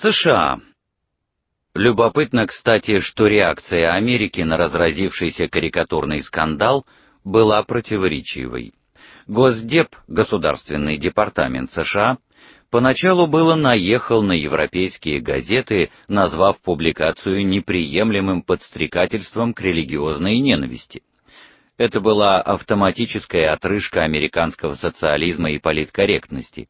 США. Любопытно, кстати, что реакция Америки на разразившийся карикатурный скандал была противоречивой. Госдеп, Государственный департамент США, поначалу было наехал на европейские газеты, назвав публикацию неприемлемым подстрекательством к религиозной ненависти. Это была автоматическая отрыжка американского социализма и политкорректности.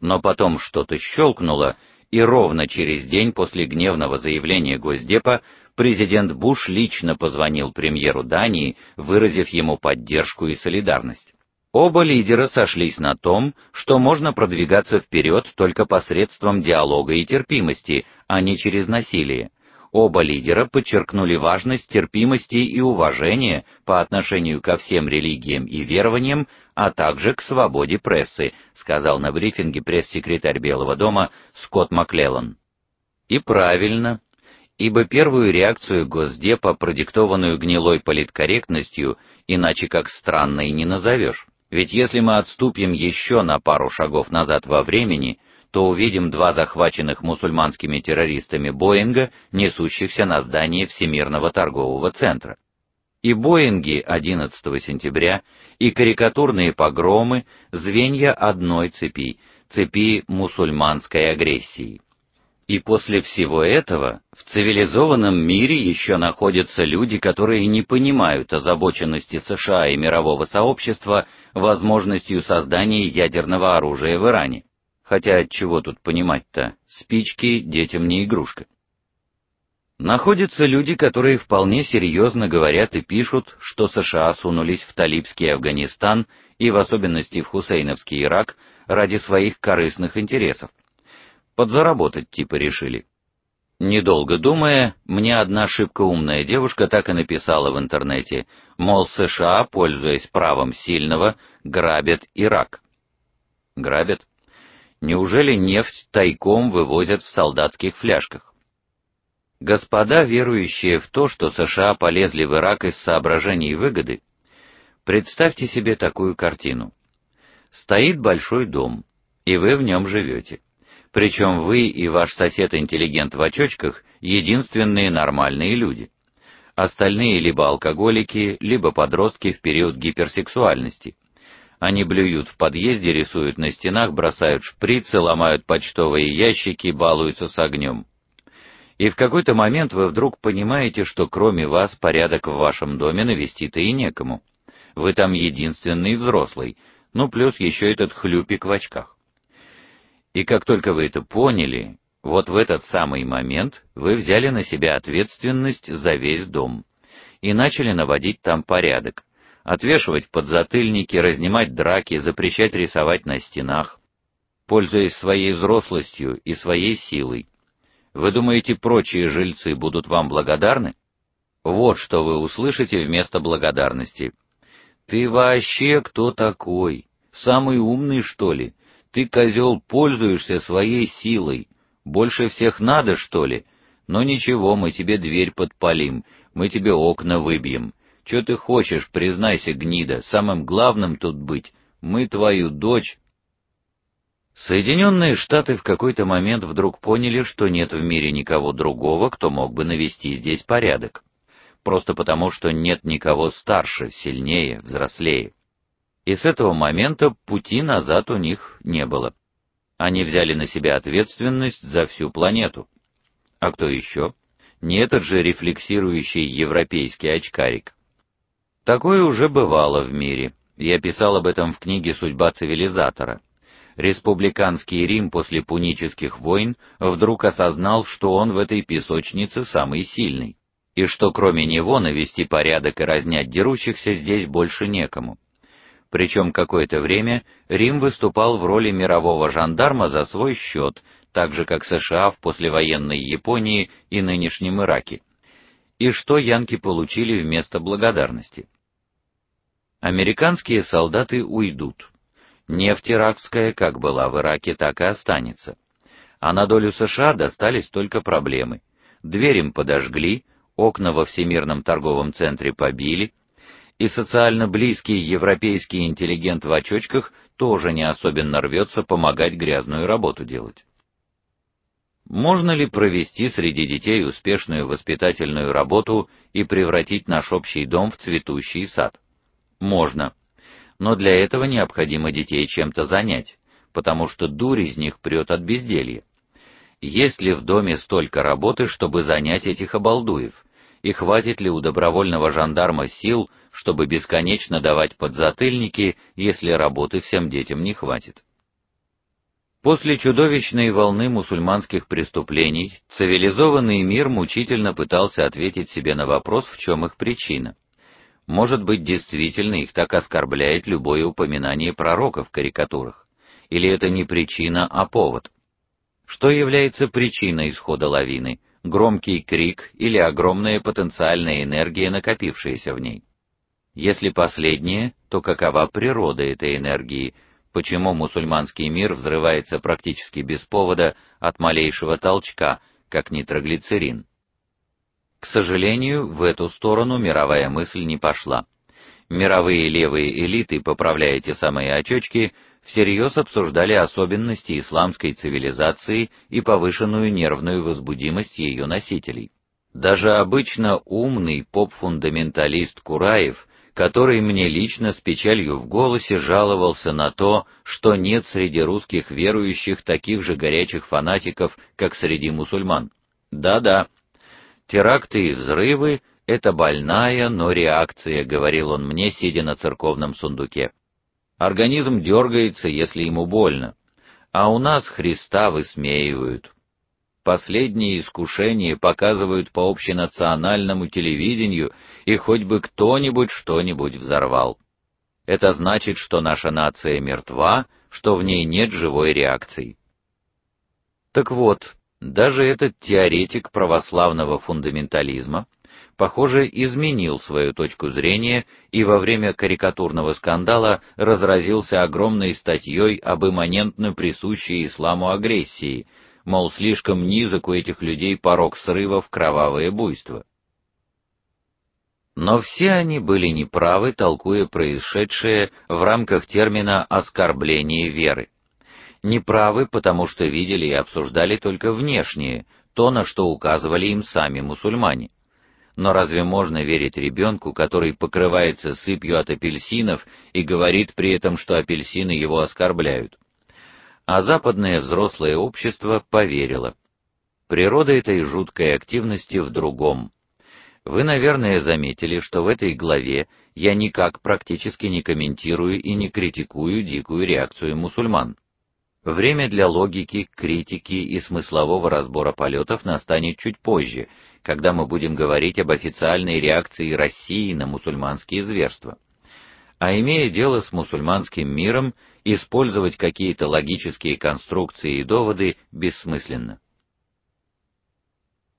Но потом что-то щелкнуло, и ровно через день после гневного заявления Госдепа президент Буш лично позвонил премьеру Дании, выразив ему поддержку и солидарность. Оба лидера сошлись на том, что можно продвигаться вперед только посредством диалога и терпимости, а не через насилие. Оба лидера подчеркнули важность терпимости и уважения по отношению ко всем религиям и верованиям, а также к свободе прессы, сказал на брифинге пресс-секретарь Белого дома Скотт Маклеллан. И правильно, ибо первую реакцию Госдепа, продиктованную гнилой политкорректностью, иначе как странной не назовешь. Ведь если мы отступим еще на пару шагов назад во времени, то увидим два захваченных мусульманскими террористами Боинга, несущихся на здание Всемирного торгового центра. И Боинги 11 сентября, и карикатурные погромы звенья одной цепи, цепи мусульманской агрессии. И после всего этого в цивилизованном мире еще находятся люди, которые не понимают озабоченности США и мирового сообщества возможностью создания ядерного оружия в Иране. Хотя от чего тут понимать-то? Спички детям не игрушка. Находятся люди, которые вполне серьезно говорят и пишут, что США сунулись в талибский Афганистан и в особенности в хусейновский Ирак ради своих корыстных интересов. Подзаработать типа решили. Недолго думая, мне одна шибко умная девушка так и написала в интернете, мол, США, пользуясь правом сильного, грабят Ирак. Грабят? Неужели нефть тайком вывозят в солдатских фляжках? Господа, верующие в то, что США полезли в Ирак из соображений выгоды, представьте себе такую картину. Стоит большой дом, и вы в нем живете. Причем вы и ваш сосед-интеллигент в очочках единственные нормальные люди. Остальные либо алкоголики, либо подростки в период гиперсексуальности. Они блюют в подъезде, рисуют на стенах, бросают шприцы, ломают почтовые ящики, балуются с огнем. И в какой-то момент вы вдруг понимаете, что кроме вас порядок в вашем доме навести-то и некому. Вы там единственный взрослый, ну плюс еще этот хлюпик в очках. И как только вы это поняли, вот в этот самый момент вы взяли на себя ответственность за весь дом и начали наводить там порядок, отвешивать подзатыльники, разнимать драки, запрещать рисовать на стенах, пользуясь своей взрослостью и своей силой. Вы думаете, прочие жильцы будут вам благодарны? Вот что вы услышите вместо благодарности. Ты вообще кто такой? Самый умный, что ли? Ты, козел, пользуешься своей силой. Больше всех надо, что ли? Но ничего, мы тебе дверь подпалим, мы тебе окна выбьем. Что ты хочешь, признайся, гнида, самым главным тут быть. Мы твою дочь. Соединенные Штаты в какой-то момент вдруг поняли, что нет в мире никого другого, кто мог бы навести здесь порядок. Просто потому, что нет никого старше, сильнее, взрослее и с этого момента пути назад у них не было. Они взяли на себя ответственность за всю планету. А кто еще? Не этот же рефлексирующий европейский очкарик. Такое уже бывало в мире. Я писал об этом в книге Судьба цивилизатора. Республиканский Рим после пунических войн вдруг осознал, что он в этой песочнице самый сильный, и что кроме него навести порядок и разнять дерущихся здесь больше некому. Причем какое-то время Рим выступал в роли мирового жандарма за свой счет, так же как США в послевоенной Японии и нынешнем Ираке. И что янки получили вместо благодарности? Американские солдаты уйдут. Нефть иракская, как была в Ираке, так и останется. А на долю США достались только проблемы. Дверь им подожгли, окна во Всемирном торговом центре побили, и социально близкий европейский интеллигент в очочках тоже не особенно рвется помогать грязную работу делать. Можно ли провести среди детей успешную воспитательную работу и превратить наш общий дом в цветущий сад? Можно. Но для этого необходимо детей чем-то занять, потому что дурь из них прет от безделья. Есть ли в доме столько работы, чтобы занять этих обалдуев? И хватит ли у добровольного жандарма сил, чтобы бесконечно давать подзатыльники, если работы всем детям не хватит? После чудовищной волны мусульманских преступлений цивилизованный мир мучительно пытался ответить себе на вопрос, в чем их причина. Может быть, действительно их так оскорбляет любое упоминание пророка в карикатурах, или это не причина, а повод? Что является причиной исхода лавины? Громкий крик или огромная потенциальная энергия, накопившаяся в ней? Если последнее, то какова природа этой энергии? почему мусульманский мир взрывается практически без повода от малейшего толчка, как нитроглицерин. К сожалению, в эту сторону мировая мысль не пошла. Мировые левые элиты, поправляя те самые очечки, всерьез обсуждали особенности исламской цивилизации и повышенную нервную возбудимость ее носителей. Даже обычно умный поп-фундаменталист Кураев который мне лично с печалью в голосе жаловался на то, что нет среди русских верующих таких же горячих фанатиков, как среди мусульман. Да-да. Теракты и взрывы это больная, но реакция, говорил он мне, сидя на церковном сундуке. Организм дергается, если ему больно. А у нас Христа высмеивают. Последние искушения показывают по общенациональному телевидению, и хоть бы кто-нибудь что-нибудь взорвал. Это значит, что наша нация мертва, что в ней нет живой реакции. Так вот, даже этот теоретик православного фундаментализма, похоже, изменил свою точку зрения и во время карикатурного скандала разразился огромной статьей об имманентно присущей исламу агрессии, мол, слишком низок у этих людей порог срыва в кровавое буйство. Но все они были неправы, толкуя происшедшее в рамках термина оскорбление веры. Неправы, потому что видели и обсуждали только внешнее, то, на что указывали им сами мусульмане. Но разве можно верить ребенку, который покрывается сыпью от апельсинов и говорит при этом, что апельсины его оскорбляют? а западное взрослое общество поверило. Природа этой жуткой активности в другом. Вы, наверное, заметили, что в этой главе я никак практически не комментирую и не критикую дикую реакцию мусульман. Время для логики, критики и смыслового разбора полетов настанет чуть позже, когда мы будем говорить об официальной реакции России на мусульманские зверства. А имея дело с мусульманским миром, использовать какие-то логические конструкции и доводы бессмысленно.